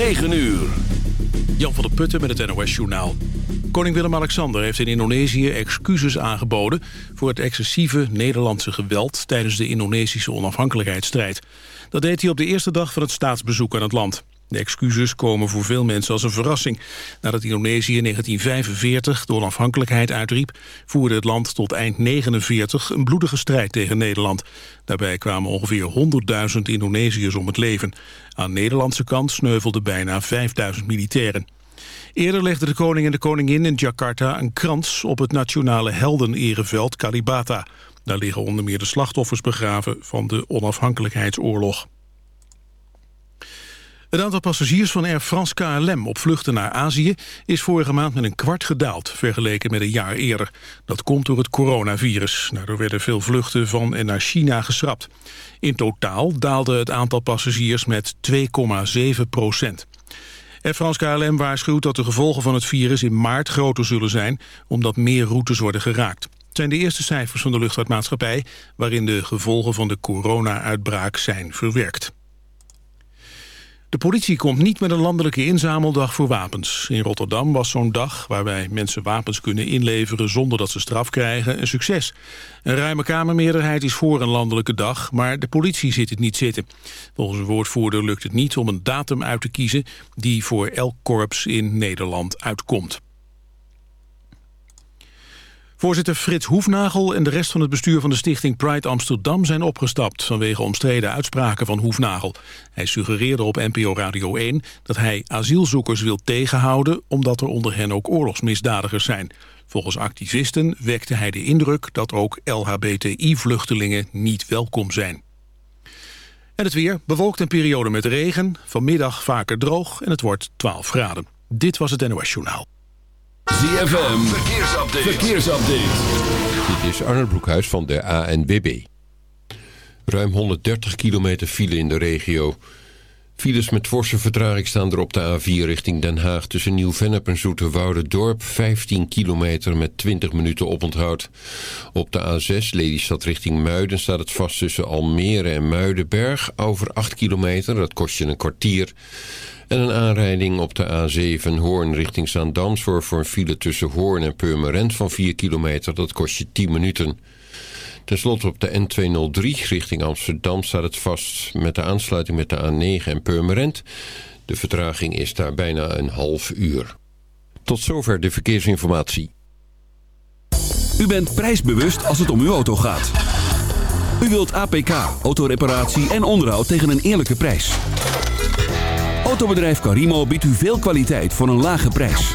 9 uur. Jan van der Putten met het NOS-journaal. Koning Willem-Alexander heeft in Indonesië excuses aangeboden... voor het excessieve Nederlandse geweld... tijdens de Indonesische onafhankelijkheidsstrijd. Dat deed hij op de eerste dag van het staatsbezoek aan het land. De excuses komen voor veel mensen als een verrassing. Nadat Indonesië in 1945 de onafhankelijkheid uitriep... voerde het land tot eind 49 een bloedige strijd tegen Nederland. Daarbij kwamen ongeveer 100.000 Indonesiërs om het leven. Aan de Nederlandse kant sneuvelden bijna 5.000 militairen. Eerder legden de koning en de koningin in Jakarta een krans... op het nationale heldenereveld Kalibata. Daar liggen onder meer de slachtoffers begraven van de onafhankelijkheidsoorlog. Het aantal passagiers van Air France KLM op vluchten naar Azië is vorige maand met een kwart gedaald, vergeleken met een jaar eerder. Dat komt door het coronavirus. Daardoor werden veel vluchten van en naar China geschrapt. In totaal daalde het aantal passagiers met 2,7 procent. Air France KLM waarschuwt dat de gevolgen van het virus in maart groter zullen zijn, omdat meer routes worden geraakt. Het zijn de eerste cijfers van de luchtvaartmaatschappij... waarin de gevolgen van de corona-uitbraak zijn verwerkt. De politie komt niet met een landelijke inzameldag voor wapens. In Rotterdam was zo'n dag waarbij mensen wapens kunnen inleveren zonder dat ze straf krijgen een succes. Een ruime kamermeerderheid is voor een landelijke dag, maar de politie zit het niet zitten. Volgens een woordvoerder lukt het niet om een datum uit te kiezen die voor elk korps in Nederland uitkomt. Voorzitter Frits Hoefnagel en de rest van het bestuur van de stichting Pride Amsterdam zijn opgestapt vanwege omstreden uitspraken van Hoefnagel. Hij suggereerde op NPO Radio 1 dat hij asielzoekers wil tegenhouden omdat er onder hen ook oorlogsmisdadigers zijn. Volgens activisten wekte hij de indruk dat ook LHBTI-vluchtelingen niet welkom zijn. En het weer, bewolkt een periode met regen, vanmiddag vaker droog en het wordt 12 graden. Dit was het NOS Journaal. ZFM, verkeersupdate. verkeersupdate. Dit is Arnold Broekhuis van de ANWB. Ruim 130 kilometer file in de regio. Files met forse vertraging staan er op de A4 richting Den Haag... tussen Nieuw-Vennep en Zoeterwoude-dorp. 15 kilometer met 20 minuten oponthoud. Op de A6 Lelystad richting Muiden staat het vast tussen Almere en Muidenberg. Over 8 kilometer, dat kost je een kwartier... En een aanrijding op de A7 Hoorn richting Zaandam... voor een file tussen Hoorn en Purmerend van 4 kilometer. Dat kost je 10 minuten. Ten slotte op de N203 richting Amsterdam staat het vast... met de aansluiting met de A9 en Purmerend. De vertraging is daar bijna een half uur. Tot zover de verkeersinformatie. U bent prijsbewust als het om uw auto gaat. U wilt APK, autoreparatie en onderhoud tegen een eerlijke prijs. Autobedrijf Carimo biedt u veel kwaliteit voor een lage prijs.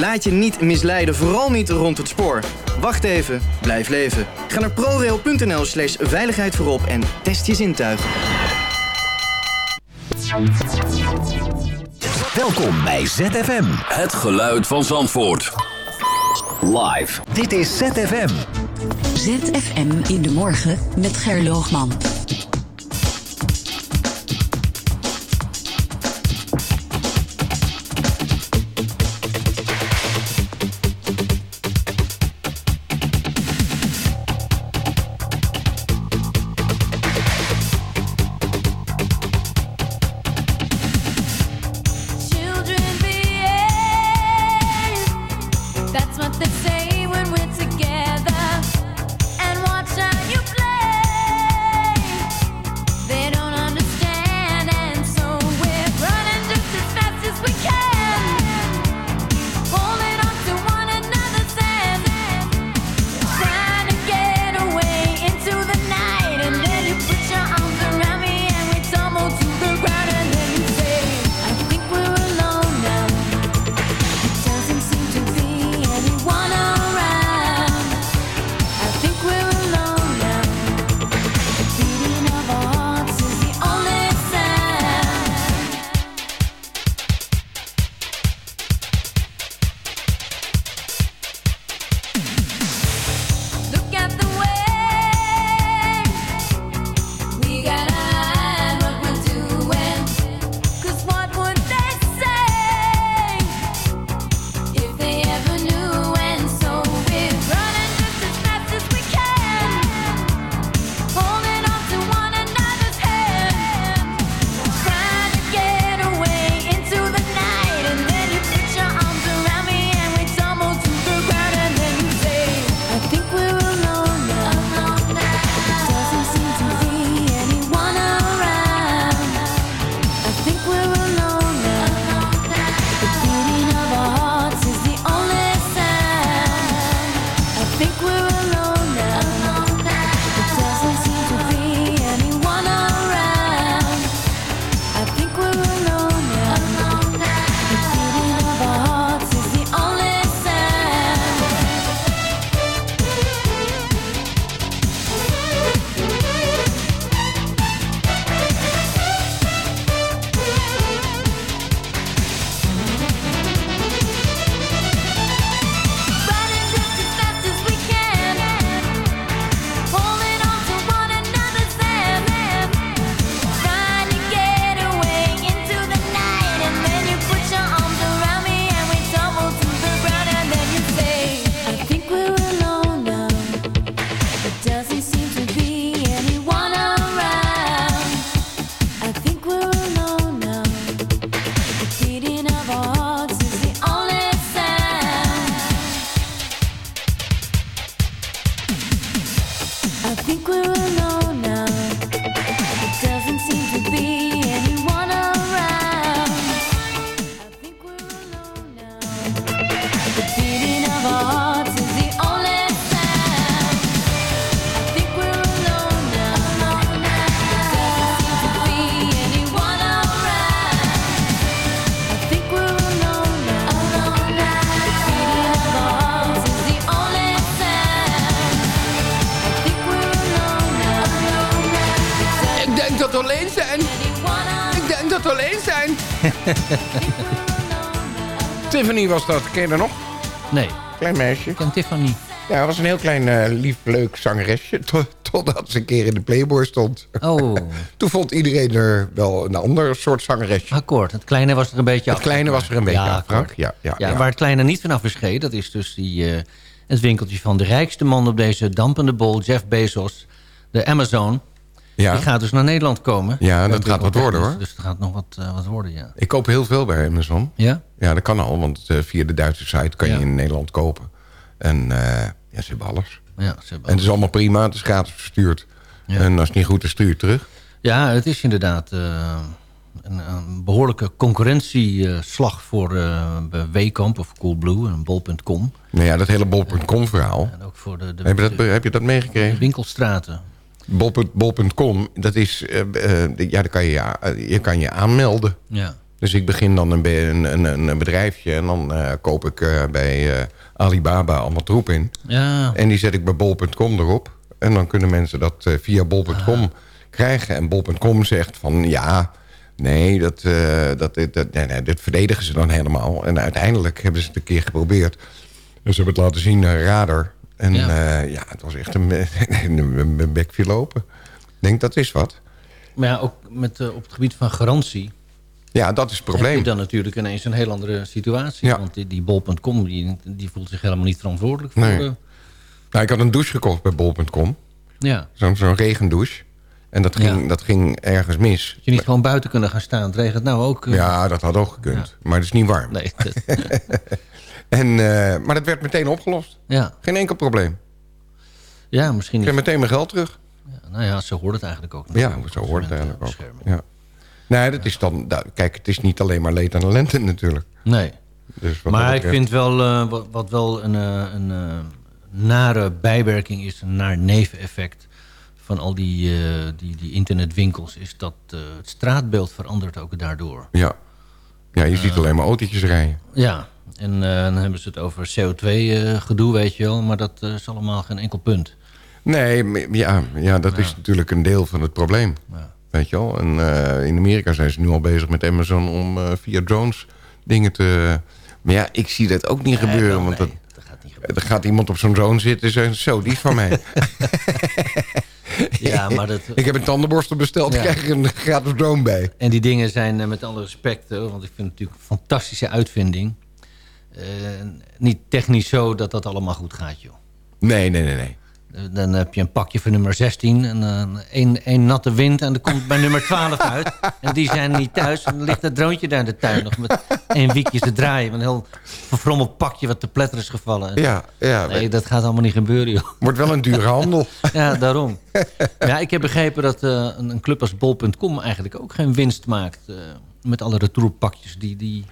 Laat je niet misleiden, vooral niet rond het spoor. Wacht even, blijf leven. Ga naar prorail.nl slash veiligheid voorop en test je zintuigen. Welkom bij ZFM. Het geluid van Zandvoort. Live. Dit is ZFM. ZFM in de morgen met Gerloogman. Tiffany was dat. Ken je dat nog? Nee. Klein meisje. Ik ken Tiffany. Ja, het was een heel klein, uh, lief, leuk zangeresje. Totdat ze een keer in de Playboy stond. Oh. Toen vond iedereen er wel een ander soort zangeresje. Akkoord. Het kleine was er een beetje af. Het kleine was er een beetje ja, af, Frank. Ja, ja, ja, ja, Waar het kleine niet vanaf is dat is dus die, uh, het winkeltje van de rijkste man op deze dampende bol, Jeff Bezos. De Amazon. Ja. Die gaat dus naar Nederland komen. Ja, dat gaat wat worden hoor. Dus het gaat nog wat, uh, wat worden, ja. Ik koop heel veel bij Amazon. Ja? Ja, dat kan al, want uh, via de Duitse site kan ja. je in Nederland kopen. En uh, ja, ze hebben alles. Ja, ze hebben alles. En het is allemaal prima, het is gratis verstuurd. Ja. En als het niet goed is, stuur je terug. Ja, het is inderdaad een, een, behoorlijke concurrentieslag voor Weekamp of Coolblue en Bol.com. Nou ja, dat hele Bol.com verhaal. En ook voor de, de, heb, je dat, heb je dat meegekregen? De winkelstraten. Bol.com, dat is, uh, uh, ja, daar kan je, ja, je kan je aanmelden. Ja. Dus ik begin dan een, een, een, een bedrijfje en dan uh, koop ik bij Alibaba allemaal troep in. Ja. En die zet ik bij Bol.com erop. En dan kunnen mensen dat via Bol.com ah. krijgen. En Bol.com zegt van ja, Nee, dat, uh, dat, dat, nee, nee, dat verdedigen ze dan helemaal. En uiteindelijk hebben ze het een keer geprobeerd. Dus ze hebben het laten zien naar radar. En ja, uh, ja het was echt een, een, een bek viel open. Ik denk, dat is wat. Maar ja, ook met, uh, op het gebied van garantie... Ja, dat is het probleem. Heb je dan natuurlijk ineens een heel andere situatie. Ja. Want die, die bol.com die, die voelt zich helemaal niet verantwoordelijk voor... Nee. Nou, ik had een douche gekocht bij bol.com. Ja. Zo'n regendouche. En dat ging, ja. dat ging ergens mis. Had je niet gewoon buiten kunnen gaan staan? Het regent nou ook. Uh... Ja, dat had ook gekund. Ja. Maar het is niet warm. Nee. en, uh, maar dat werd meteen opgelost. Ja. Geen enkel probleem. Ja, misschien Ik kreeg meteen mijn geld terug. Ja, nou ja, zo hoort het eigenlijk ook. Ja, zo hoort het eigenlijk ook. Ja. Nee, dat is dan... Kijk, het is niet alleen maar leed en ellende natuurlijk. Nee. Dus maar ik vind wel, uh, wat, wat, wel een, een, een nare bijwerking is, een naar neveneffect van al die, uh, die, die internetwinkels... is dat het straatbeeld verandert ook daardoor. Ja, ja je ziet alleen maar autootjes rijden. Ja, en uh, dan hebben ze het over CO2-gedoe, weet je wel. Maar dat is allemaal geen enkel punt. Nee, ja, ja dat ja. is natuurlijk een deel van het probleem. Ja. Weet je wel. En in Amerika zijn ze nu al bezig met Amazon om via drones dingen te... Maar ja, ik zie dat ook niet nee, gebeuren. Want dat, dat gaat niet er gaat iemand op zo'n drone zitten en zegt... Zo, die is van mij. Ja, maar dat... ik heb een tandenborstel besteld, ja. krijg ik een gratis droom bij. En die dingen zijn met alle respect, want ik vind het natuurlijk een fantastische uitvinding. Uh, niet technisch zo dat dat allemaal goed gaat, joh. Nee, nee, nee, nee. Dan heb je een pakje van nummer 16 en een, een natte wind en dan komt bij nummer 12 uit. En die zijn niet thuis. En dan ligt dat droontje daar in de tuin nog met één wiekje te draaien. Een heel verfrommeld pakje wat te pletter is gevallen. Ja, ja. Nee, dat gaat allemaal niet gebeuren, joh. Wordt wel een dure handel. ja, daarom. Ja, ik heb begrepen dat uh, een club als bol.com eigenlijk ook geen winst maakt. Uh, met alle retourpakjes die... die...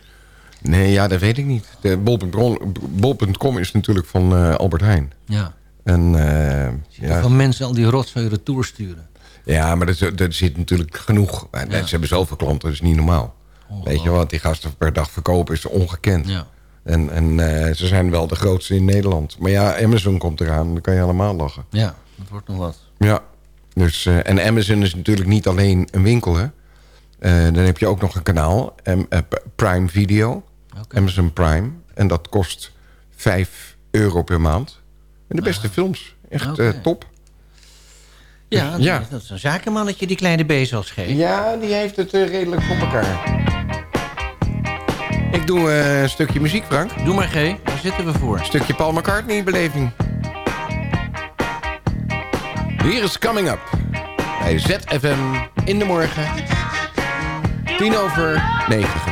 Nee, ja, dat weet ik niet. Bol.com bol is natuurlijk van uh, Albert Heijn. Ja. En, uh, ja. Van mensen al die rotzooi retour sturen. Ja, maar er, er zit natuurlijk genoeg. Ja. Ze hebben zoveel klanten, dat is niet normaal. Weet je wat die gasten per dag verkopen is ongekend. Ja. En, en uh, ze zijn wel de grootste in Nederland. Maar ja, Amazon komt eraan, dan kan je allemaal lachen. Ja, dat wordt nog wat. Ja, dus, en Amazon is natuurlijk niet alleen een winkel, hè. dan heb je ook nog een kanaal, Prime Video. Amazon Prime. En dat kost 5 euro per maand. En de ah. beste films. Echt eh, top. Ja, dat, dat is een zakenmannetje die kleine bezels geeft. Ja, die heeft het eh, redelijk voor elkaar. Ik doe eh, een stukje muziek, Frank. Doe maar, G. Daar zitten we voor. Een stukje Paul McCartney-beleving. Hier is Coming Up. Bij ZFM in de morgen. 10 over 9.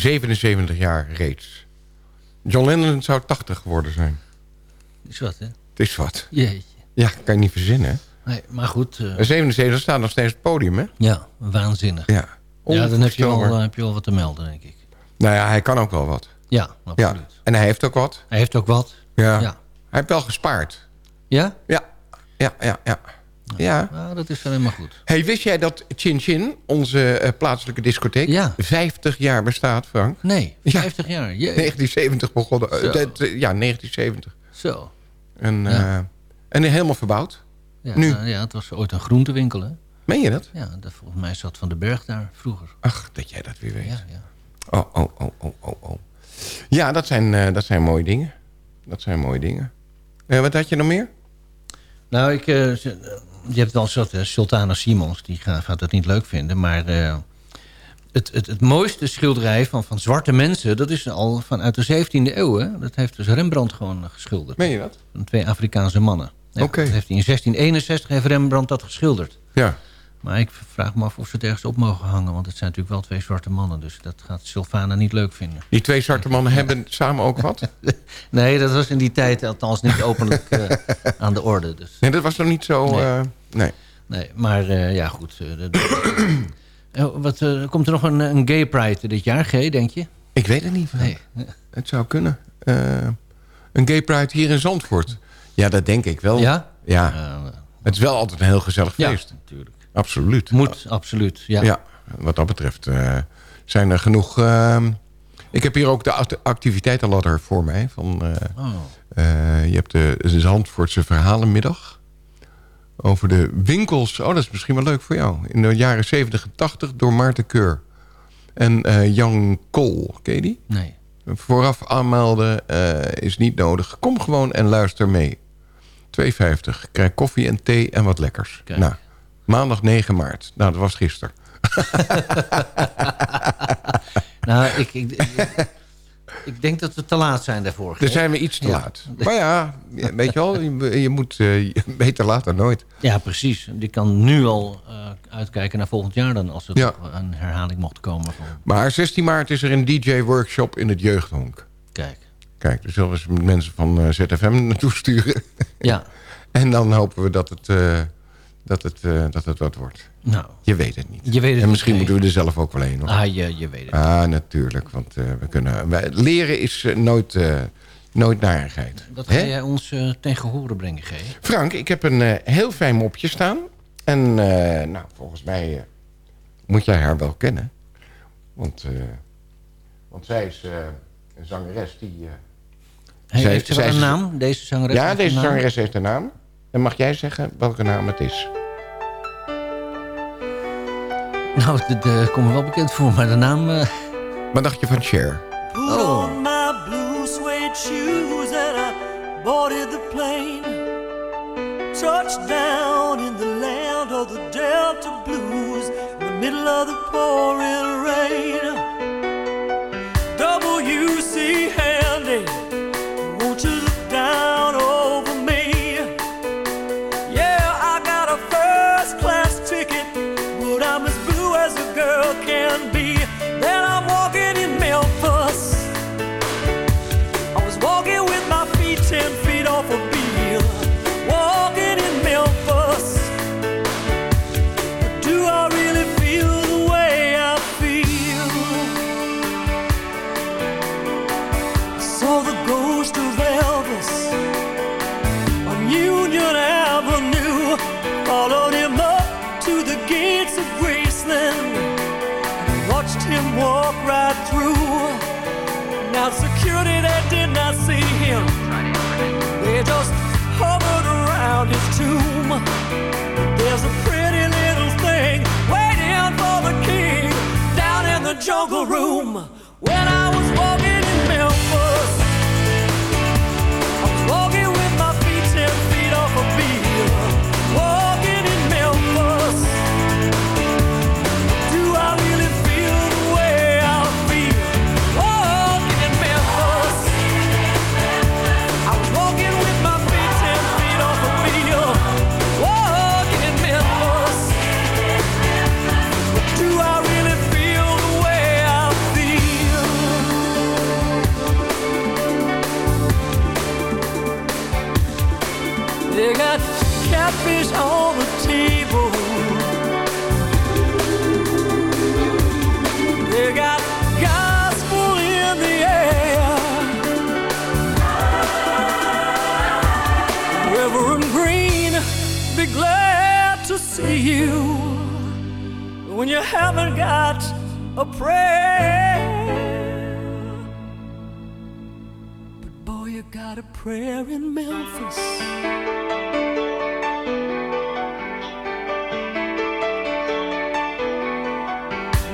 77 jaar reeds. John Lennon zou 80 geworden zijn. Is wat, hè? Het is wat. Jeetje. Ja, kan je niet verzinnen. Nee, maar goed. Uh... 77 staat nog steeds op het podium, hè? Ja, waanzinnig. Ja, ja dan heb je, wel, heb je wel wat te melden, denk ik. Nou ja, hij kan ook wel wat. Ja, absoluut. Ja. En hij heeft ook wat. Hij heeft ook wat. Ja. ja. Hij heeft wel gespaard. Ja? Ja, ja, ja, ja. Ja. Nou, dat is wel helemaal goed. Hey, wist jij dat Chin Chin, onze uh, plaatselijke discotheek, ja. 50 jaar bestaat, Frank? Nee, 50 ja. jaar. Jee. 1970 begonnen. Uh, ja, 1970. Zo. En, ja. uh, en helemaal verbouwd. Ja, nu. Nou, ja, het was ooit een groentewinkel, hè? Meen je dat? Ja, dat, volgens mij zat Van den Berg daar vroeger. Ach, dat jij dat weer weet. Ja, ja. Oh, oh, oh, oh, oh, oh. Ja, dat zijn, dat zijn mooie dingen. Dat zijn mooie dingen. wat had je nog meer? Nou, ik, uh, je hebt wel soort uh, Sultana Simons, die gaat, dat niet leuk vinden. Maar uh, het, het, het mooiste schilderij van, van zwarte mensen... dat is al vanuit de 17e eeuw. Hè? Dat heeft dus Rembrandt gewoon geschilderd. Meen je dat? Van twee Afrikaanse mannen. Ja, Oké. Dat heeft hij in 1661 heeft Rembrandt dat geschilderd. Ja. Maar ik vraag me af of ze het ergens op mogen hangen. Want het zijn natuurlijk wel twee zwarte mannen. Dus dat gaat Sylvana niet leuk vinden. Die twee zwarte mannen hebben samen ook wat? nee, dat was in die tijd althans niet openlijk uh, aan de orde. Dus. Nee, dat was nog niet zo... Nee, uh, nee. nee maar uh, ja, goed. wat, komt er nog een, een gay pride dit jaar, G, denk je? Ik weet het niet. Nee. Het zou kunnen. een gay pride hier in Zandvoort. Ja, dat denk ik wel. Ja? Ja. het is wel altijd een heel gezellig feest. Ja, natuurlijk. Absoluut. Moet, absoluut, ja. Ja, wat dat betreft uh, zijn er genoeg... Uh, ik heb hier ook de activiteitenladder voor mij. Van, uh, oh. je hebt de Zandvoortse Verhalenmiddag. Over de winkels. Oh, dat is misschien wel leuk voor jou. In de jaren 70 en 80 door Maarten Keur. En Jan Kool, ken je die? Nee. Vooraf aanmelden is niet nodig. Kom gewoon en luister mee. 2,50. Krijg koffie en thee en wat lekkers. Kijk. Nou, Maandag 9 maart. Nou, dat was gisteren. nou, ik, ik, ik, denk dat we te laat zijn daarvoor. Dan zijn we iets te ja. laat. Maar ja, weet je wel, je, je moet uh, beter laat dan nooit. Ja, precies. Die kan nu al uh, uitkijken naar volgend jaar dan... als er ja. een herhaling mocht komen. Van... Maar 16 maart is er een DJ-workshop in het Jeugdhonk. Kijk. Kijk, dus zullen we mensen van uh, ZFM naartoe sturen. Ja. en dan hopen we dat het... Uh, dat het, uh, dat het wat wordt. Nou, je weet het niet. Je weet het en misschien niet, moeten we er zelf ook wel heen. Hoor. Ah, je, je weet het Ah, natuurlijk. Want uh, we kunnen, wij, leren is uh, nooit, nooit narigheid. Dat ga jij ons tegen horen brengen, G. Frank, ik heb een heel fijn mopje staan. En nou, volgens mij moet jij haar wel kennen. Want, want zij is een zangeres die... Hey, zij, heeft ze wel een naam, deze zangeres? Ja, deze zangeres heeft een naam. Dan mag jij zeggen welke naam het is. Nou, dat uh, komt me wel bekend voor, maar de naam... Uh... Wat dacht je van Cher? Oh. My blue suede shoes and I boarded the plane. Touchdown in the land of the Delta Blues. In the middle of the pouring rain. Security that did not see him, they just hovered around his tomb. There's a pretty little thing waiting for the king down in the jungle room. When I was walking haven't got a prayer. But boy, you got a prayer in Memphis.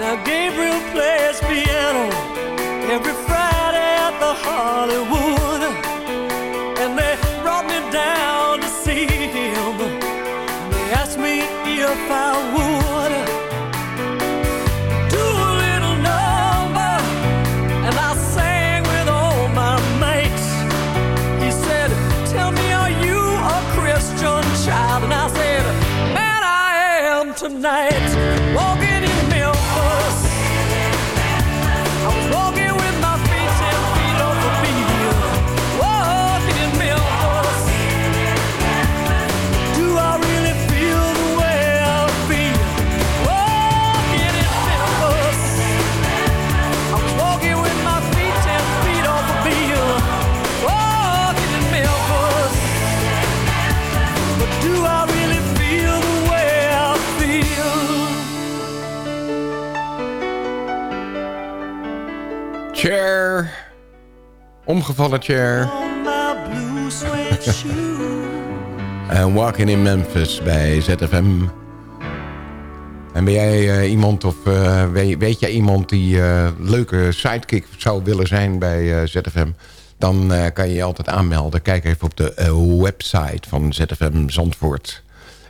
Now Gabriel plays piano every Friday at the Hollywood, Omgevallen chair. En Walking in Memphis bij ZFM. En ben jij eh, iemand of eh, weet, weet jij iemand die eh, leuke sidekick zou willen zijn bij eh, ZFM? Dan eh, kan je je altijd aanmelden. Kijk even op de eh, website van ZFM Zandvoort.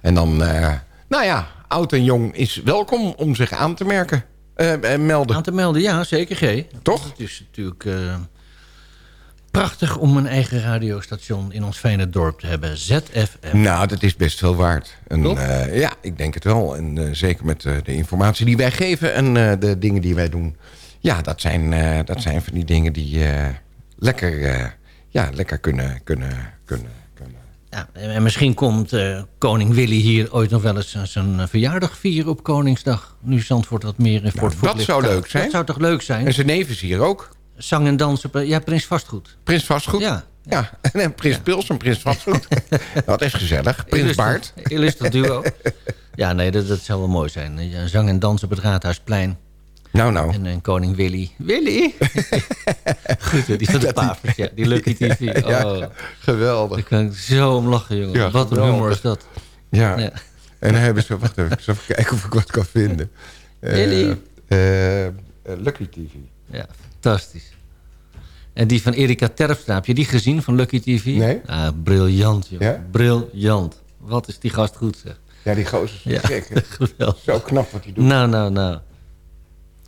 En dan, eh, nou ja, oud en jong is welkom om zich aan te merken. eh, eh, melden. Aan te melden, ja, zeker G. Toch? Het is natuurlijk eh, prachtig om een eigen radiostation in ons fijne dorp te hebben. ZFM. Nou, dat is best veel waard. En, eh, ja, ik denk het wel. En eh, zeker met eh, de informatie die wij geven en de dingen die wij doen. Ja, dat zijn, dat zijn van die dingen die lekker, ja, lekker kunnen, kunnen, kunnen, kunnen. Ja, en misschien komt koning Willy hier ooit nog wel eens zijn- zijn verjaardag vieren op Koningsdag. Nu Zandvoort wat meer in Fort Nou, dat zou leuk zijn. Dat zou toch leuk zijn? En zijn neef is hier ook. Zang en dansen. op- Ja, Prins Vastgoed. Prins Vastgoed. Ja. Ja, en Prins Pils en Prins Vastgoed. dat is gezellig. Prins Illustre- Baart. Illustre duo. Ja, nee, dat, dat zou wel mooi zijn. Ja, Zang en dansen op het Raadhuisplein. Nou, nou. En, en koning Willy. Willy! Goed, die van de pavers. Ja, die Lucky TV. Oh, Ja, geweldig. Daar kan ik zo om lachen, jongen. Ja, Wat een humor is dat. Ja. Ja. En dan hebben ze... Wacht even, even kijken of ik wat kan vinden. Eh, Willy. eh, eh, Lucky TV. Ja, fantastisch. En die van Erika Terpstra, heb je die gezien van Lucky TV? Nee. Ah, briljant, joh. Ja? Briljant. Wat is die gast goed, zeg. Ja, die gozer is Ja, gek. Zo knap wat hij doet. Nou, nou, nou.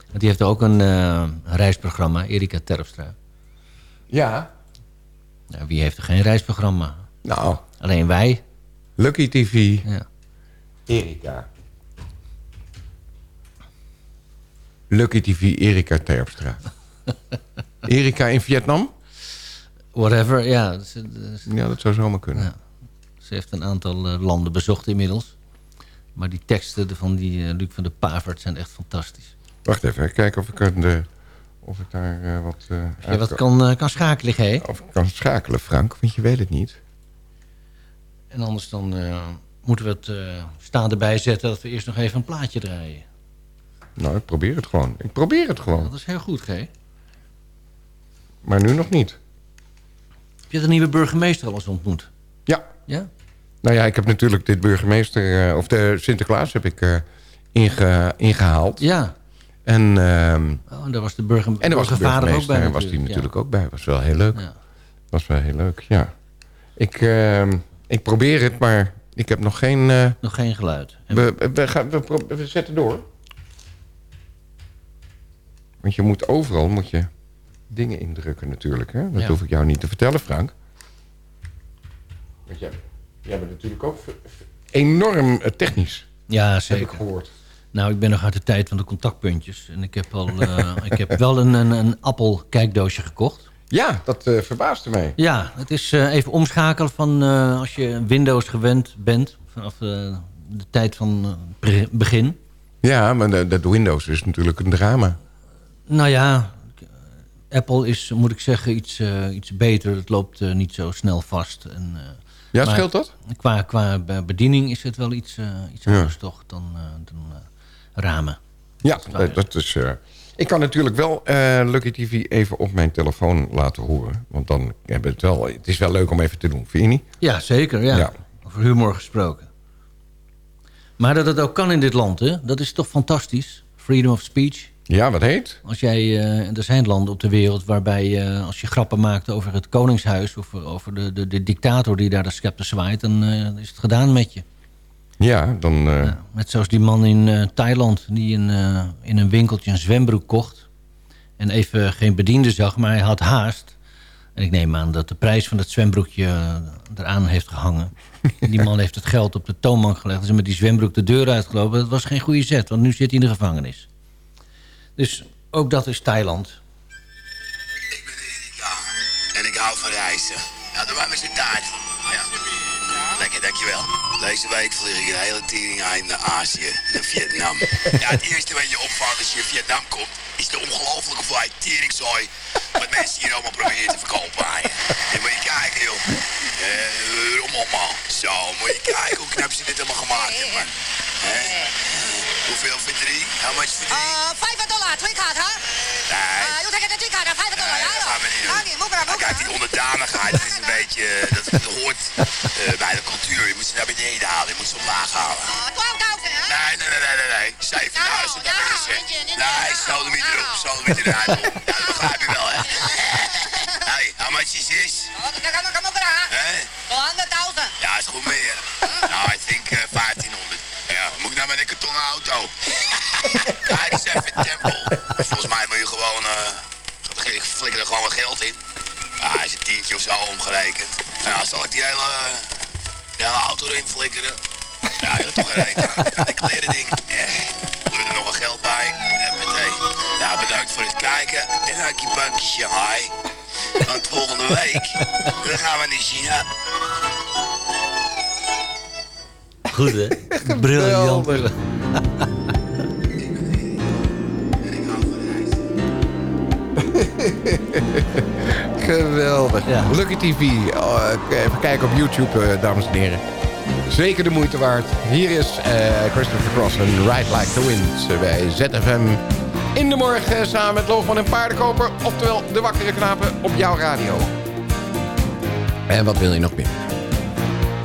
Want die heeft ook een eh, reisprogramma, Erika Terpstra. Ja. Nou, wie heeft er geen reisprogramma? Nou, Alleen wij. Lucky TV. Ja. Erika. Lucky TV, Erika Terpstra. Erika in Vietnam? Whatever, ja. Ze- Ja, dat zou zomaar kunnen. Ja. ze heeft een aantal eh, landen bezocht inmiddels. Maar die teksten van die eh, Luc van de Pavert zijn echt fantastisch. Wacht even, kijken of ik, de, of ik daar eh, wat... eh, je uit wat kan, eh, kan schakelen, hè? Of ik kan schakelen, Frank, want je weet het niet. En anders dan eh, moeten we het eh, staan erbij zetten... dat we eerst nog even een plaatje draaien. Nou, ik probeer het gewoon. Ik probeer het gewoon. Dat is heel goed, G. Maar nu nog niet. Heb je de nieuwe burgemeester al eens ontmoet? Ja. Ja? Nou ja, ik heb natuurlijk dit burgemeester... eh, of de Sinterklaas heb ik eh, inge, ingehaald. Ja. En, ehm, Oh, en daar was de burger, en daar was de burgervader ook burgemeester. bij was die natuurlijk ja. ook bij. Was wel heel leuk. Ja. Was wel heel leuk, ja. Ik, ehm, ik probeer het, maar ik heb nog geen... eh, Nog geen geluid. We, we, gaan, we zetten door. Want je moet overal moet je dingen indrukken natuurlijk. Hè? Dat Ja. hoef ik jou niet te vertellen, Frank. Want jij, jij bent natuurlijk ook enorm eh, technisch, Ja, heb zeker. ik gehoord. Nou, ik ben nog uit de tijd van de contactpuntjes. En ik heb, al, eh, ik heb wel een, een, een Apple kijkdoosje gekocht. Ja, dat eh, verbaasde mij. Ja, het is even omschakelen van als je Windows gewend bent. Vanaf de tijd van begin. Ja, maar dat Windows is natuurlijk een drama. Nou ja, Apple is, moet ik zeggen, iets, iets beter. Het loopt niet zo snel vast. En, ja, scheelt dat? Qua, qua bediening is het wel iets, iets anders toch dan, dan ramen. Ja, dat, is... Ik kan natuurlijk wel uh, Lucky TV even op mijn telefoon laten horen. Want dan hebben het wel... Het is wel leuk om even te doen, vind je niet? Ja, zeker. Ja. ja. Over humor gesproken. Maar dat het ook kan in dit land, hè? dat is toch fantastisch? Freedom of speech. Ja, wat heet? Als jij, uh, er zijn landen op de wereld waarbij uh, als je grappen maakt over het koningshuis... of over de, de, de dictator die daar de scepter zwaait... dan is het gedaan met je. Ja, dan... Net zoals die man in Thailand die in, in een winkeltje een zwembroek kocht. En even geen bediende zag, maar hij had haast. En ik neem aan dat de prijs van het zwembroekje eraan heeft gehangen. die man heeft het geld op de toonbank gelegd. En met die zwembroek de deur uitgelopen. Dat was geen goede zet, want nu zit hij in de gevangenis. Dus ook dat is Thailand. Ik ben Erika en ik hou van reizen. Ja, doe maar met z'n tijd. Ja. Lekker, dankjewel. Deze week vlieg ik een hele tering heen naar Azië, naar Vietnam. Ja, het eerste wat je opvalt als je in Vietnam komt, is de ongelofelijke hoeveelheid teringzooi wat mensen hier allemaal proberen te verkopen aan je. En moet je kijken, joh. Uh, allemaal. Zo, moet je kijken hoe knap ze dit allemaal gemaakt hebben, man. Hoeveel verdriet? How much verdriet? Uh, 5 dollar, twee kaarten. Nee. Uh, je krijgt twee kaarten, 5 dollar. Nee, dat gaan we niet doen. Nou, kijk, die onderdanigheid, dat is een beetje, dat, dat hoort uh, bij de cultuur. Je moet ze naar beneden halen, je moet ze omlaag halen. Uh, 12.000, hè? Nee, nee, nee, nee, nee. 7.000, dat is het. Nee, stel hem niet erop, stel hem niet eruit op. Ja, dat begrijp je wel, hè? Hey, how much is this? Oh, dat kan ook graag. Hè? 100.000. Ja, is goed meer. Nou, I think uh, 1500. Ja, moet ik nou met een kartonnen auto? Kijk eens even tempel. Volgens mij moet je gewoon, uh, ik flikker er gewoon wat geld in. Ja, is een tientje of zo omgerekend. Nou, zal ik die hele, die hele auto erin flikkeren? Ja, hebt toch. Ja, die kleren ding. Eh, er nog wat geld bij. En. Ja, bedankt voor het kijken. En dank je bankje Shanghai. Want volgende week, dan gaan we naar China. Goed, hè? Briljant. Geweldig. Ja. Lucky TV. Oh, even kijken op YouTube, uh, dames en heren. Zeker de moeite waard. Hier is uh, Christopher Cross en Ride Like the Wind bij ZFM. In de morgen samen met Loogman en Paardenkoper. Oftewel de wakkere knapen op jouw radio. En wat wil je nog meer?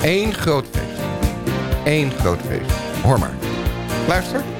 Eén groot feest. Eén groot feest. Hoor maar. Luister.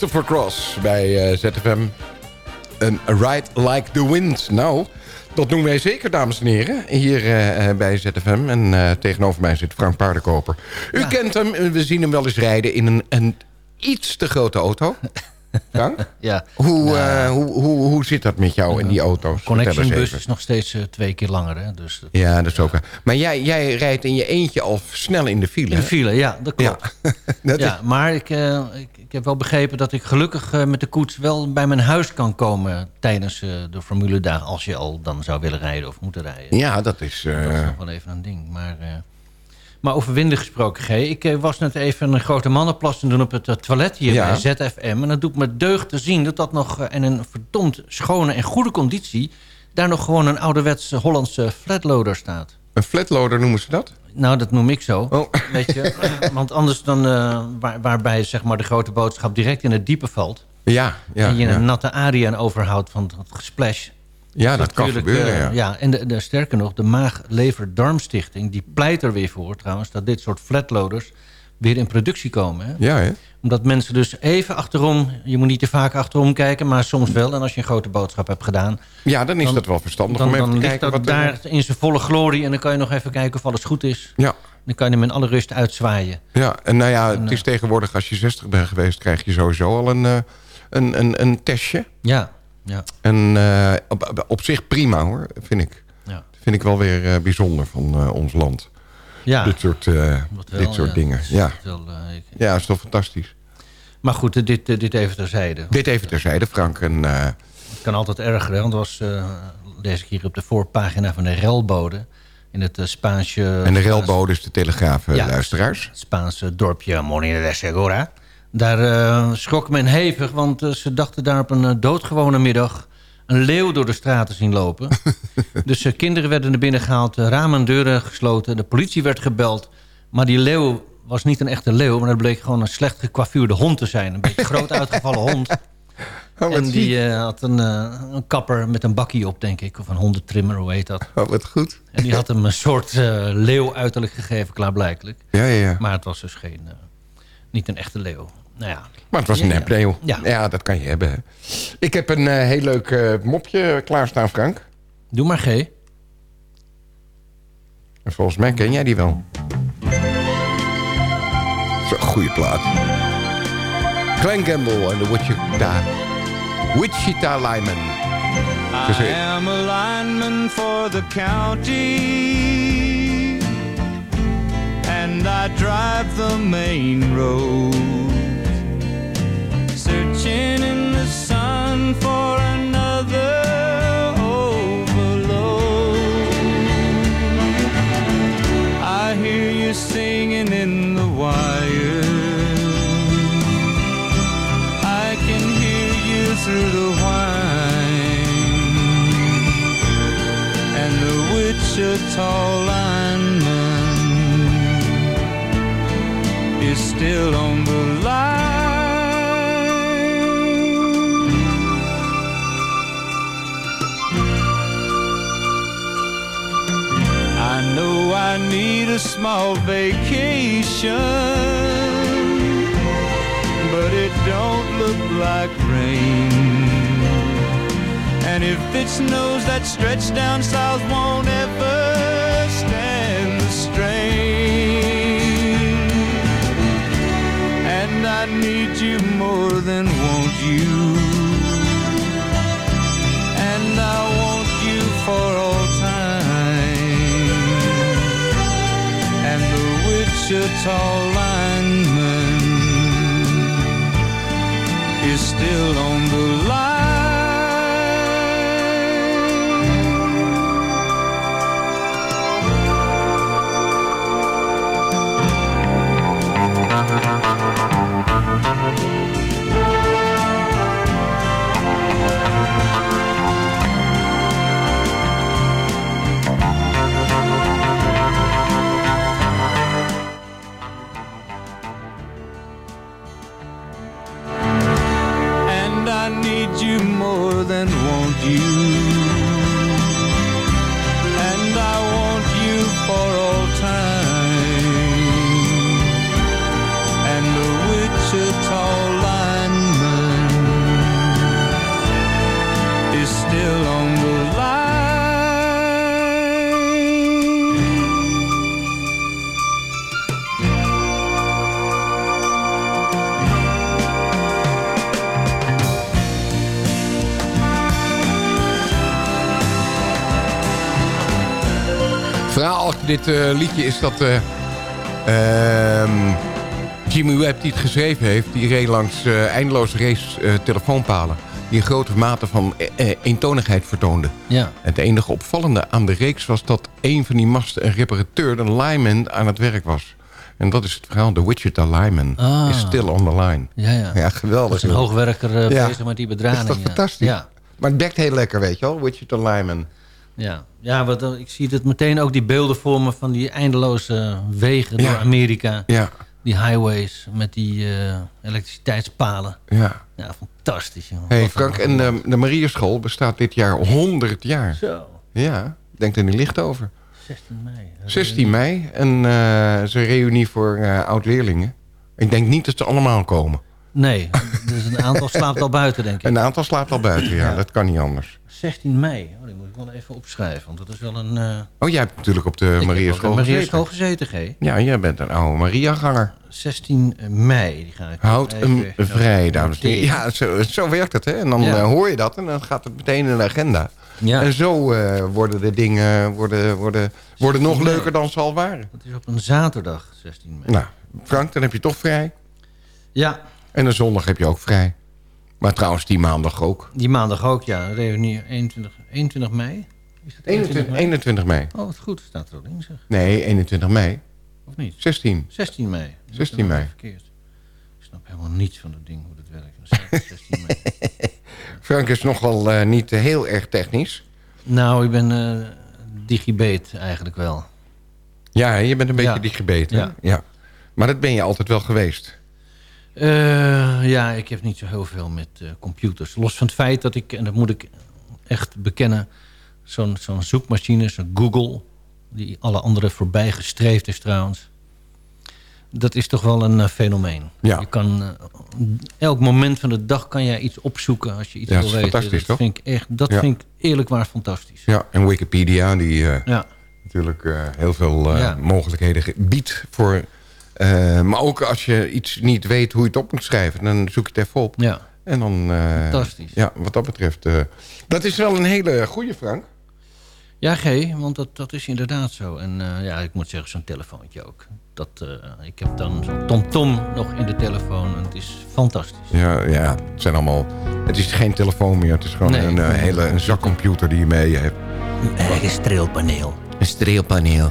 Christopher Cross bij uh, ZFM. Een Ride Like the Wind. Nou, dat doen wij zeker, dames en heren. Hier uh, bij ZFM. En uh, tegenover mij zit Frank Paardenkoper. U ja. kent hem. We zien hem wel eens rijden in een, een iets te grote auto. Frank? ja. Hoe, uh, hoe, hoe, hoe zit dat met jou in die auto's? Connection bus is nog steeds uh, twee keer langer. Hè? Dus dat, ja, dat is ook... Maar jij, jij rijdt in je eentje al snel in de file. In de file, ja, dat klopt. Ja, dat ja is... maar ik, uh, ik, ik, heb wel begrepen dat ik gelukkig met de koets... wel bij mijn huis kan komen tijdens de Formule Dagen... als je al dan zou willen rijden of moeten rijden. Ja, dat is... Dat is nog wel even een ding, maar... Maar over winden gesproken, G. Ik eh, was net even een grote mannenplas doen op het uh, toilet hier ja. bij ZFM. En dat doet me deugd te zien dat dat nog uh, in een verdomd schone en goede conditie... daar nog gewoon een ouderwetse Hollandse flatloader staat. Een flatloader noemen ze dat? Nou, dat noem ik zo. Oh. Weet je? Want anders dan, waar, waarbij zeg maar, de grote boodschap direct in het diepe valt... Ja, ja, en je ja. een natte area overhoudt van het gesplash... Ja, dat kan gebeuren, ja. Uh, ja. En de, de, sterker nog, de Maag-Lever-Darmstichting... die pleit er weer voor trouwens... dat dit soort flatloaders weer in productie komen. Hè? Ja, hè? Omdat mensen dus even achterom... je moet niet te vaak achterom kijken, maar soms wel. En als je een grote boodschap hebt gedaan... Ja, dan is dan, dat wel verstandig dan, om even dan te ligt kijken... dat wat daar in zijn volle glorie... en dan kan je nog even kijken of alles goed is. Ja. Dan kan je hem in alle rust uitzwaaien. Ja, en nou ja, en, het is tegenwoordig... als je 60 bent geweest, krijg je sowieso al een, uh, een, een, een testje. Ja. Ja. En uh, op, op, zich prima hoor, vind ik. Ja. Vind ik wel weer uh, bijzonder van uh, ons land. Ja. Dit soort, wel, dit soort ja. dingen. Ja. Wel, ik... ja, is toch fantastisch. Maar goed, dit, dit even terzijde. Dit even terzijde, Frank. En, het kan altijd erger, want het was, lees ik hier op de voorpagina van de relbode... in het Spaanse... En de relbode is de telegraaf, ja, luisteraars. Het Spaanse dorpje Monina de Segura... Daar uh, schrok men hevig, want uh, ze dachten daar op een uh, doodgewone middag... een leeuw door de straten zien lopen. dus kinderen werden naar binnen gehaald, ramen en deuren gesloten... de politie werd gebeld, maar die leeuw was niet een echte leeuw... maar dat bleek gewoon een slecht gekwafuurde hond te zijn. Een beetje groot uitgevallen hond. Oh, en die had een, een, kapper met een bakkie op, denk ik. Of een hondentrimmer, hoe heet dat? Oh, wat goed. En die had hem een soort leeuw uiterlijk gegeven, klaarblijkelijk. Ja, ja, ja. Maar het was dus geen, niet een echte leeuw. Nou ja. Maar het was een ja, nepleeuw. Ja. ja, dat kan je hebben. Ik heb een uh, heel leuk uh, mopje klaarstaan, Frank. Doe maar, G. En volgens mij ken jij die wel. Zo'n goede plaat. Glenn Gamble en de Wichita, Wichita Lineman. I am a lineman for the county and I drive the main road Searching in the sun for another overload. I hear you singing in the wire. I can hear you through the whine And the Wichita lineman is still on the need a small vacation, but it don't look like rain. And if it snows, that stretch down south won't ever stand the strain. And I need you more than want you. And I want you for all Wichita lineman is still on the line. Dit eh, liedje is dat... eh, ehm, Jimmy Webb die het geschreven heeft... die reed langs eh, eindeloze race eh, telefoonpalen... die een grote mate van eh, eh, eentonigheid vertoonden. Ja. Het enige opvallende aan de reeks was dat een van die masten... een reparateur, een lineman, aan het werk was. En dat is het verhaal. De Wichita lineman Ah. is still on the line. Ja, ja. Ja, geweldig. Dat is een hoogwerker eh, Ja. bezig met die bedrading. Is dat ja. fantastisch? Ja. Maar het dekt heel lekker, weet je wel. Wichita lineman. Ja, ja wat, eh, ik zie het meteen ook die beelden voor me van die eindeloze wegen door Ja. Amerika. Ja. Die highways met die eh, elektriciteitspalen. Ja. Ja, fantastisch. Joh. hey Frank, en de, de Marierschool bestaat dit jaar 100 jaar. Zo. Ja, denk er niet licht over. 16 mei. 16 mei, en uh, is een reunie voor oud-leerlingen. Ik denk niet dat ze allemaal komen. Nee, dus een aantal slaapt al buiten, denk ik. Een aantal slaapt al buiten, ja. Ja. Dat kan niet anders. 16 mei. Oh, die moet ik wel even opschrijven, want dat is wel een... uh... Oh, jij hebt natuurlijk op de gezeten. Mariaschool gezeten, G. Ja, jij bent een oude Maria-ganger. 16 mei. Die ga ik Houd hem vrij, dames en heren. Ja, zo, zo werkt het, hè. En dan Ja. uh, hoor je dat en dan gaat het meteen in de agenda. Ja. En zo uh, worden de dingen worden, worden, worden nog mei. leuker dan ze al waren. Dat is op een zaterdag, 16 mei. Nou, Frank, dan heb je toch vrij. Ja. En een zondag heb je ook vrij. Maar trouwens, die maandag ook. Die maandag ook, ja. Reunie 21, 21 mei. Is dat 21, 21 mei. Oh, wat goed. Staat er al in, zeg. Nee, 21 mei. Of niet? 16. 16 mei. 16 mei. Verkeerd. Ik snap helemaal niets van het ding, hoe dat werkt. Dan staat er 16 mei. Frank is nogal uh, niet heel erg technisch. Nou, ik ben uh, digibeet eigenlijk wel. Ja, je bent een beetje Ja. digibeet. Hè? Ja. ja. Maar dat ben je altijd wel geweest. Uh, ja, ik heb niet zo heel veel met uh, computers. Los van het feit dat ik, en dat moet ik echt bekennen... zo'n zo'n zoekmachine, zo'n Google... die alle anderen voorbij gestreefd is trouwens... dat is toch wel een uh, fenomeen. Ja. Je kan, elk moment van de dag kan jij iets opzoeken... als je iets Ja, wil weten. fantastisch, dat toch? Vind ik echt, dat Ja. vind ik eerlijk waar fantastisch. Ja, en Wikipedia, die Ja. natuurlijk heel veel mogelijkheden ge- biedt voor... uh, maar ook als je iets niet weet hoe je het op moet schrijven... dan zoek je het even op. Ja. En dan... uh, Fantastisch. Ja, wat dat betreft... uh, dat is wel een hele goede, Frank. Ja, G, want dat, dat is inderdaad zo. En eh, ja, ik moet zeggen, zo'n telefoontje ook. Dat, eh, ik heb dan zo'n TomTom nog in de telefoon en het is fantastisch. Ja, ja, het zijn allemaal... Het is geen telefoon meer, het is gewoon Nee. een uh, hele een zakcomputer die je mee hebt. Een eigen streelpaneel. Een streelpaneel.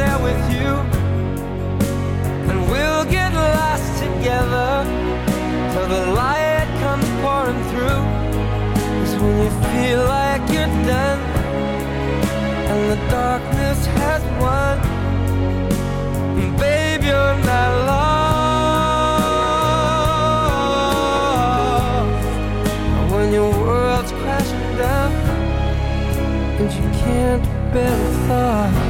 there with you. And we'll get lost together till the light comes pouring through. It's when you feel like you're done and the darkness has won. Babe, you're not lost. And When your world's crashing down and you can't bear the thought,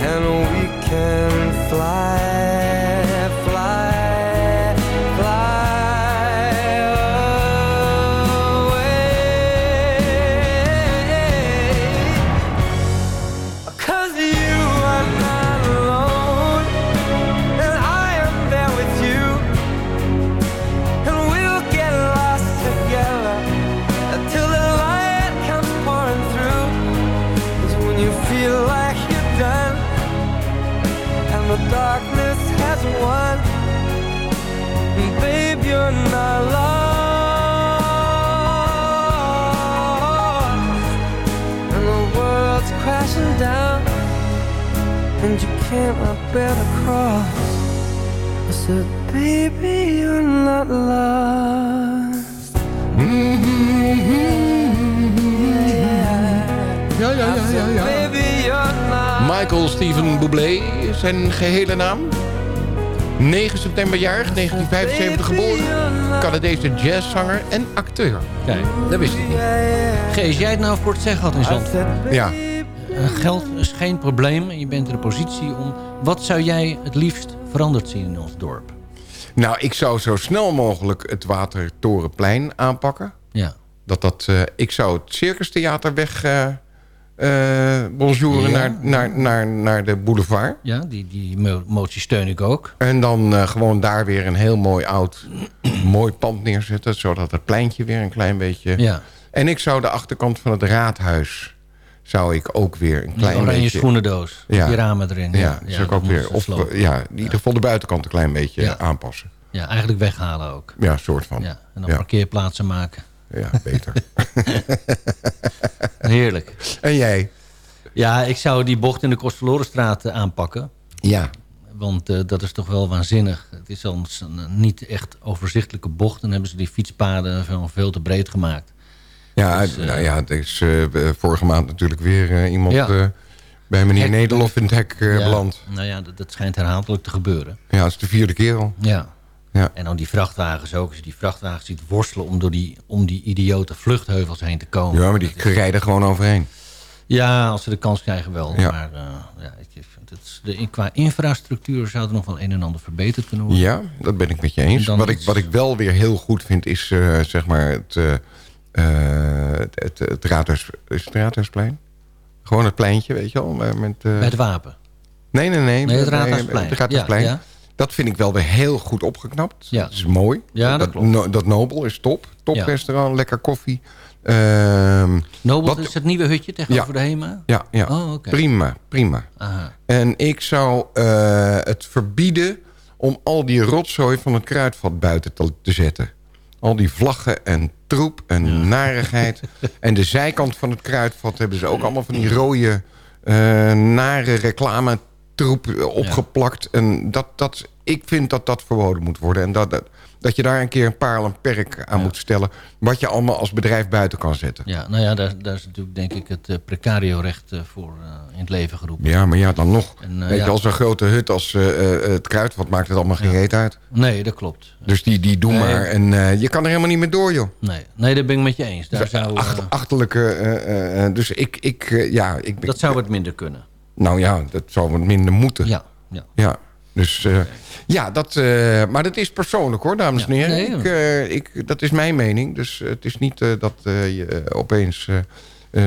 and we can fly, Can't bear the cross. I said, baby, you're not lost. Ja, ja, ja, ja, ja. Baby, you're not Michael Steven Bublé, zijn gehele naam. 9 september jarig, 1975 geboren. Canadese jazzzanger en acteur. Kijk, dat wist ik niet. Gees, jij het nou voor het zeggen had in Zandvoort? Ja. Geld is geen probleem. Je bent in de positie om... Wat zou jij het liefst veranderd zien in ons dorp? Nou, ik zou zo snel mogelijk het Watertorenplein aanpakken. Ja. Dat dat, eh, ik zou het Circus Theater weg eh, bonjouren Ja. naar, naar, naar, naar de boulevard. Ja, die, die mo- motie steun ik ook. En dan gewoon daar weer een heel mooi oud, mooi pand neerzetten. Zodat het pleintje weer een klein beetje... Ja. En ik zou de achterkant van het raadhuis... zou ik ook weer een klein oranje beetje... schoenendoos. Die ramen erin. Ja, Ja, zou ja, ik ook weer... Of, ja, in ieder geval de buitenkant een klein beetje Ja. aanpassen. Ja, eigenlijk weghalen ook. Ja, soort van. Ja, en dan Ja. parkeerplaatsen maken. Ja, beter. Heerlijk. En jij? Ja, ik zou die bocht in de Kostverlorenstraat eh, aanpakken. Ja. Want eh, dat is toch wel waanzinnig. Het is soms een niet echt overzichtelijke bocht. Dan hebben ze die fietspaden veel te breed gemaakt. Ja, Dus, eh, nou ja, het is eh, vorige maand natuurlijk weer eh, iemand Ja. eh, bij meneer Hek- Nederlof in het hek eh, Ja, beland. Nou ja, dat, dat schijnt herhaaldelijk te gebeuren. Ja, dat is de vierde keer al. Ja. Ja. En dan die vrachtwagens ook. Als je die vrachtwagens ziet worstelen om, door die, om die idiote vluchtheuvels heen te komen. Ja, maar die rijden gewoon overheen. Ja, als ze de kans krijgen wel. Ja. Maar eh, ja, ik vind het, is- de, qua infrastructuur zou er nog wel een en ander verbeterd kunnen worden. Ja, dat ben ik met je eens. Wat ik, wat ik wel weer heel goed vind is eh, zeg maar het, eh, eh, het, het, het, Raadhuis, is het Raadhuisplein. Gewoon het pleintje, weet je wel. Met, eh, Bij het wapen. Nee, nee, nee. Nee, het Raadhuisplein. Het Raadhuisplein. Ja, ja. Dat vind ik wel weer heel goed opgeknapt. Ja. Dat is mooi. Ja, dat klopt. no- dat Nobel is top. Top restaurant, lekker koffie. Ehm, Nobel wat- is het nieuwe hutje tegenover Ja. de HEMA? Ja, ja. Oh, oké. prima, prima. Aha. En ik zou eh, het verbieden om al die rotzooi van het kruidvat buiten te, te zetten. Al die vlaggen en troep en narigheid. en de zijkant van het kruidvat hebben ze ook allemaal van die rode, eh, nare reclame troep eh, opgeplakt. En dat, dat, ik vind dat dat verboden moet worden. En dat, dat, dat je daar een keer een paal en perk aan moet stellen... wat je allemaal als bedrijf buiten kan zetten. Ja, nou ja, daar, daar is natuurlijk denk ik het eh, precario-recht eh, voor eh, in het leven geroepen. Ja, maar ja, dan nog. En, Weet ja. je, als een grote hut als het kruidvat maakt het allemaal geen reet uit. Nee, dat klopt. Dus die, die doen Nee. maar. En je kan er helemaal niet meer door, joh. Nee, nee dat ben ik met je eens. Daar zou, Achter, achterlijke... dus ik... ik ja, ik, dat zou wat minder kunnen. Nou ja, dat zou wat minder moeten. Ja, ja. Ja, dus... ja, dat, eh, maar dat is persoonlijk hoor, dames en heren. nee, ik, eh, ik, dat is mijn mening. Dus eh, het is niet dat je opeens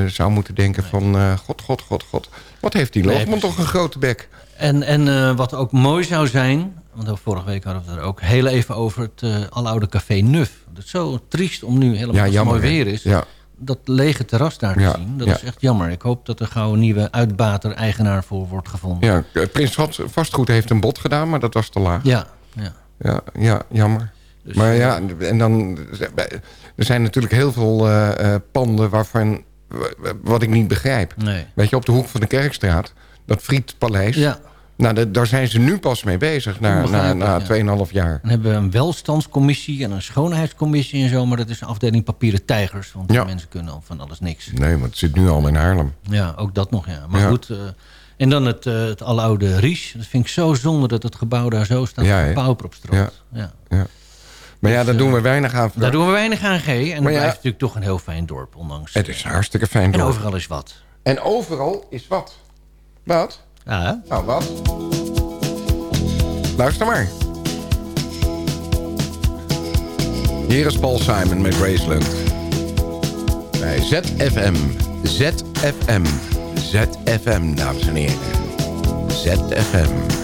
zou moeten denken van... god, god, god, god. Wat heeft die Nee, Loofman toch een grote bek? En, en wat ook mooi zou zijn... want vorige week hadden we het er ook heel even over... het uh, aloude café Nuf. Het is zo triest om nu helemaal Ja, jammer, mooi weer is... Ja. Dat lege terras daar te Ja, zien. Dat ja. is echt jammer. Ik hoop dat er gauw een nieuwe uitbater-eigenaar voor wordt gevonden. Ja, eh, Prins Vast- Vastgoed heeft een bod gedaan, maar dat was te laag. Ja, ja. Ja, ja jammer. Dus, maar eh, ja, en dan... Er zijn natuurlijk heel veel eh, eh, panden waarvan... Wat ik niet begrijp. Nee. Weet je, op de hoek van de Kerkstraat. Dat Frietpaleis. Ja. Nou, da- daar zijn ze nu pas mee bezig. Na, na, na ja. 2,5 jaar. Dan hebben we een welstandscommissie en een schoonheidscommissie en zo. Maar dat is een afdeling papieren tijgers. Want die Ja. mensen kunnen van alles niks. Nee, maar het zit nu al in Haarlem. Ja, ook dat nog, ja. Maar Ja. goed. eh, en dan het, eh, het aloude Ries. Dat vind ik zo zonde dat het gebouw daar zo staat. Ja, hè? pauper op strand. Ja. Ja. Ja. Maar ja, daar doen we weinig aan. Dus, Daar doen we weinig aan, G. En het ja, blijft natuurlijk toch een heel fijn dorp, ondanks... Het is hartstikke fijn En dorp. overal is wat. En overal is wat. Wat? Ja, Nou, wat? Luister maar. Hier is Paul Simon met Graceland. Bij ZFM. ZFM. ZFM, dames en heren. ZFM.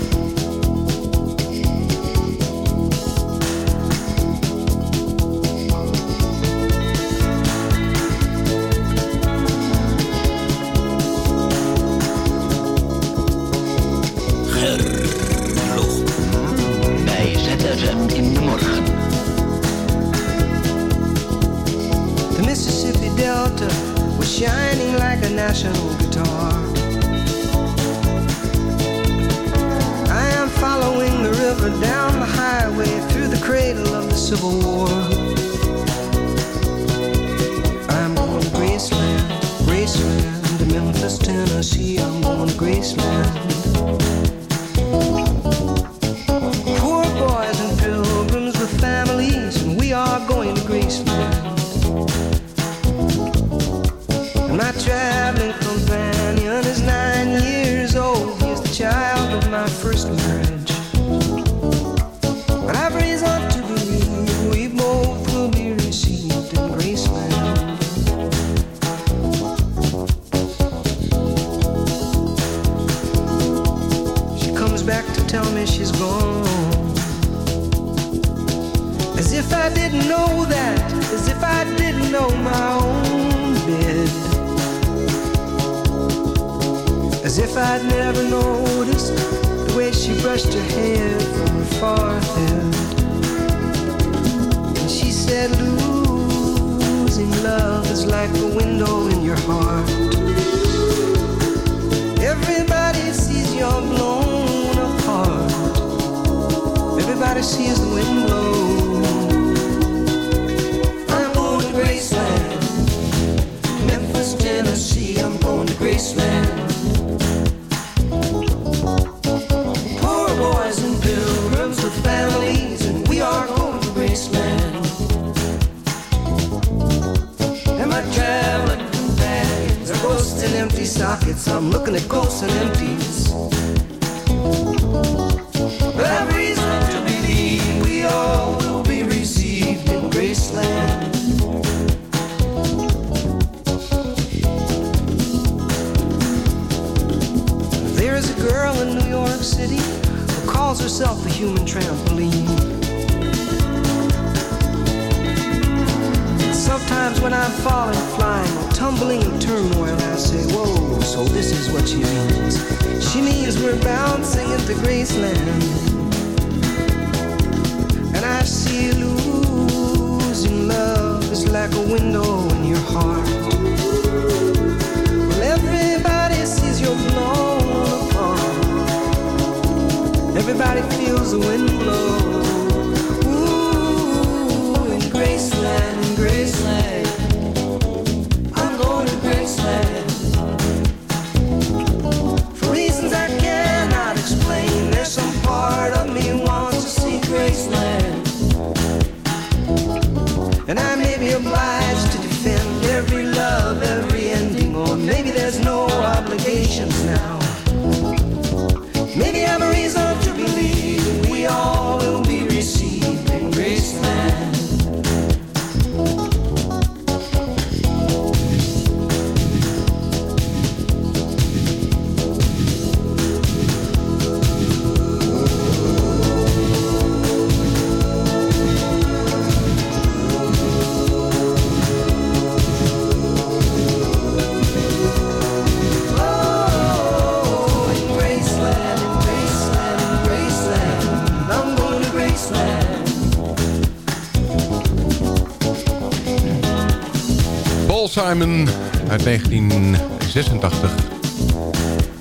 Simon uit 1986.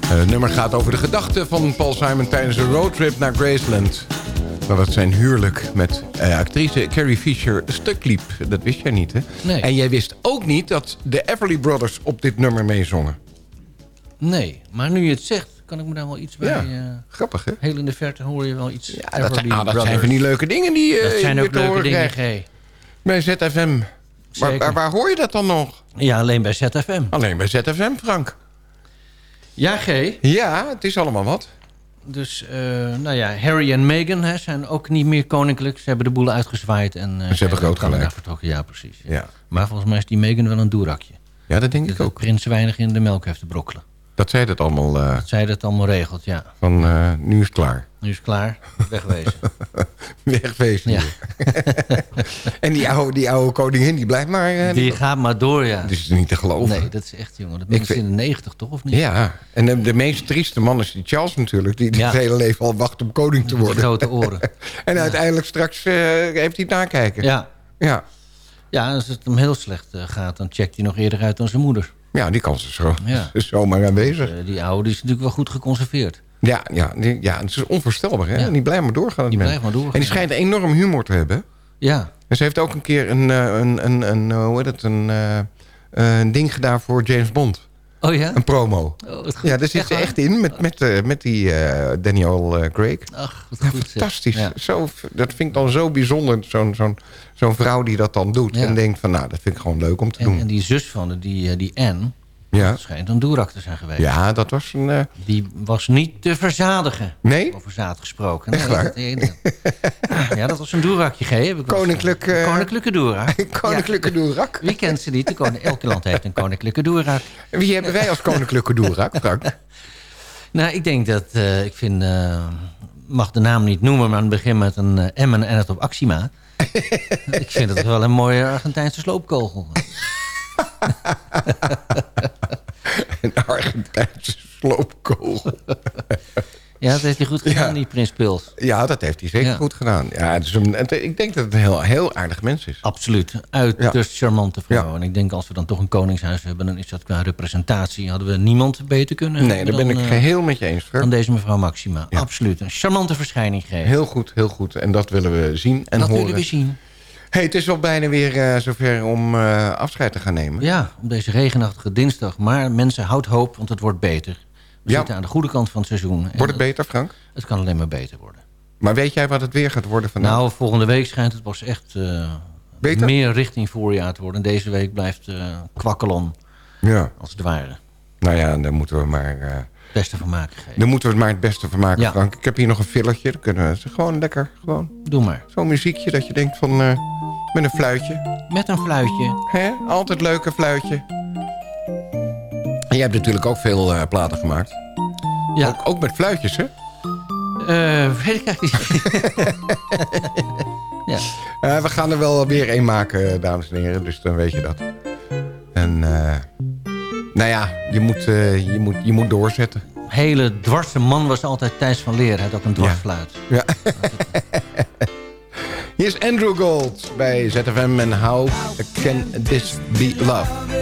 Eh, Het nummer gaat over de gedachten van Paul Simon tijdens een roadtrip naar Graceland. Dat zijn huwelijk met eh, actrice Carrie Fisher stuk liep. Dat wist jij niet, hè? Nee. En jij wist ook niet dat de Everly Brothers op dit nummer meezongen. Nee, maar nu je het zegt, kan ik me daar wel iets bij... Ja, eh, grappig hè? Heel in de verte hoor je wel iets. Ja, dat, zijn, ah, dat zijn van die leuke dingen die eh, Dat zijn ook leuke dingen. G. Bij ZFM. Maar, waar, hoor je dat dan nog? Ja, alleen bij ZFM. Alleen bij ZFM, Frank. Ja, G. Ja, het is allemaal wat. Dus, eh, nou ja, Harry en Meghan hè, zijn ook niet meer koninklijk. Ze hebben de boel uitgezwaaid. En, eh, hebben zijn groot gelijk. vertrokken. Ja, precies. Ja. Maar volgens mij is die Meghan wel een doerakje. Ja, dat denk ik Dat ook. prins weinig in de melk heeft te brokkelen. Dat zij dat allemaal... eh, Dat zij dat allemaal regelt, ja. van eh, nu is het klaar. Nu is het klaar. Wegwezen. Wegwezen. Ja. en die oude, die oude koningin, die blijft maar... eh, Die gaat maar door, ja. Dat is niet te geloven. Nee, dat is echt, jongen. Dat Ik is in de negentig, toch? Of niet? Ja, en de, de meest trieste man is die Charles natuurlijk... die Ja. het hele leven al wacht om koning te worden. grote oren. en uiteindelijk straks heeft hij het nakijken. Ja. Ja. Ja, als het hem heel slecht gaat, dan checkt hij nog eerder uit dan zijn moeder. Ja, die kans is, zo, is zomaar aanwezig. Uh, die oude is natuurlijk wel goed geconserveerd. Ja, ja, die, ja het is onvoorstelbaar. Hè? Ja. En die blijft maar doorgaan. Die blijft maar doorgaan. En die schijnt enorm humor te hebben. Ja. En ze heeft ook een keer een, een, een, een hoe heet het, een, een ding gedaan voor James Bond. Oh ja? Een promo. Oh, ja, daar zit ze echt in met, met, uh, met die uh, Daniel uh, Craig. Ach, ja, goed fantastisch. Ja. Zo, dat vind ik dan zo bijzonder. Zo'n zo'n zo'n vrouw die dat dan doet. Ja. En denkt van, nou, dat vind ik gewoon leuk om te en, doen. En die zus van die, die Anne, ja. dat schijnt een doerak te zijn geweest. Ja, dat was een... Die was niet te verzadigen. Nee? Over zaad gesproken. Echt waar? ja, dat was een doerakje, G. Koninklijk, koninklijke doerak. koninklijke doerak. Wie kent ze niet? Elke land heeft een koninklijke doerak. Wie hebben wij als koninklijke doerak, Frank? nou, ik denk dat... Uh, ik vind... Uh, mag de naam niet noemen, maar het begin met een Emmen en het op Axima. ik vind het wel een mooie Argentijnse sloopkogel. Een Argentijnse sloopkogel. ja, dat heeft hij goed gedaan, ja. die Prins Pils. Ja, dat heeft hij zeker ja. goed gedaan. Ja, het is een, ik denk dat het een heel, heel aardig mens is. Absoluut. Uiterst charmante vrouw. En ik denk als we dan toch een koningshuis hebben... dan is dat qua representatie... hadden we niemand beter kunnen Nee, daar ben ik uh, geheel met je eens. Frank. Dan deze mevrouw Maxima. Absoluut. Een charmante verschijning geven. Heel goed, heel goed. En dat willen we zien en dat horen. willen we zien. Hey, het is wel bijna weer uh, zover om uh, afscheid te gaan nemen. Ja, op deze regenachtige dinsdag. Maar mensen, houd hoop, want het wordt beter. We ja. zitten aan de goede kant van het seizoen. Wordt het beter, Frank? Het kan alleen maar beter worden. Maar weet jij wat het weer gaat worden vandaag? Nou, volgende week schijnt het pas echt uh, meer richting voorjaar te worden. Deze week blijft kwakkelon ja. als het ware. Nou ja, dan moeten we maar... beste van maken geven. Dan moeten we het maar het beste van maken, ja. Frank. Ik heb hier nog een filletje. Dan kunnen we gewoon lekker... Gewoon. Doe maar. Zo'n muziekje dat je denkt van... Met een fluitje. Met een fluitje. Hè? Altijd leuk een fluitje. En jij hebt natuurlijk ook veel uh, platen gemaakt. Ja. Ook, ook met fluitjes, hè? Uh, weet ik eigenlijk niet. ja. Uh, we gaan er wel weer één maken, dames en heren. Dus dan weet je dat. En nou ja, je moet, je, moet, je moet doorzetten. Hele dwarse man was altijd Thijs van Leer. Hij had ook een dwarsfluit. Ja. ja. Hier is Andrew Gold bij ZFM en How Can This Be Love?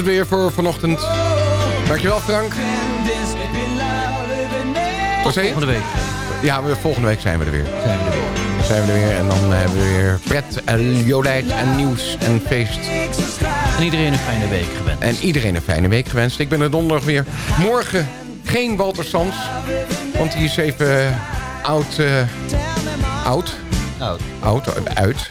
Het weer voor vanochtend. Dankjewel Frank. Tot volgende week. Ja, volgende week zijn we er weer. Zijn we er weer. Zijn we er weer en dan hebben we weer pret en jolijt en nieuws en feest. En iedereen een fijne week gewenst. En iedereen een fijne week gewenst. Ik ben er donderdag weer. Morgen geen Walter Sans. Want die is even oud... Uh, oud? Oud. Oud, uit.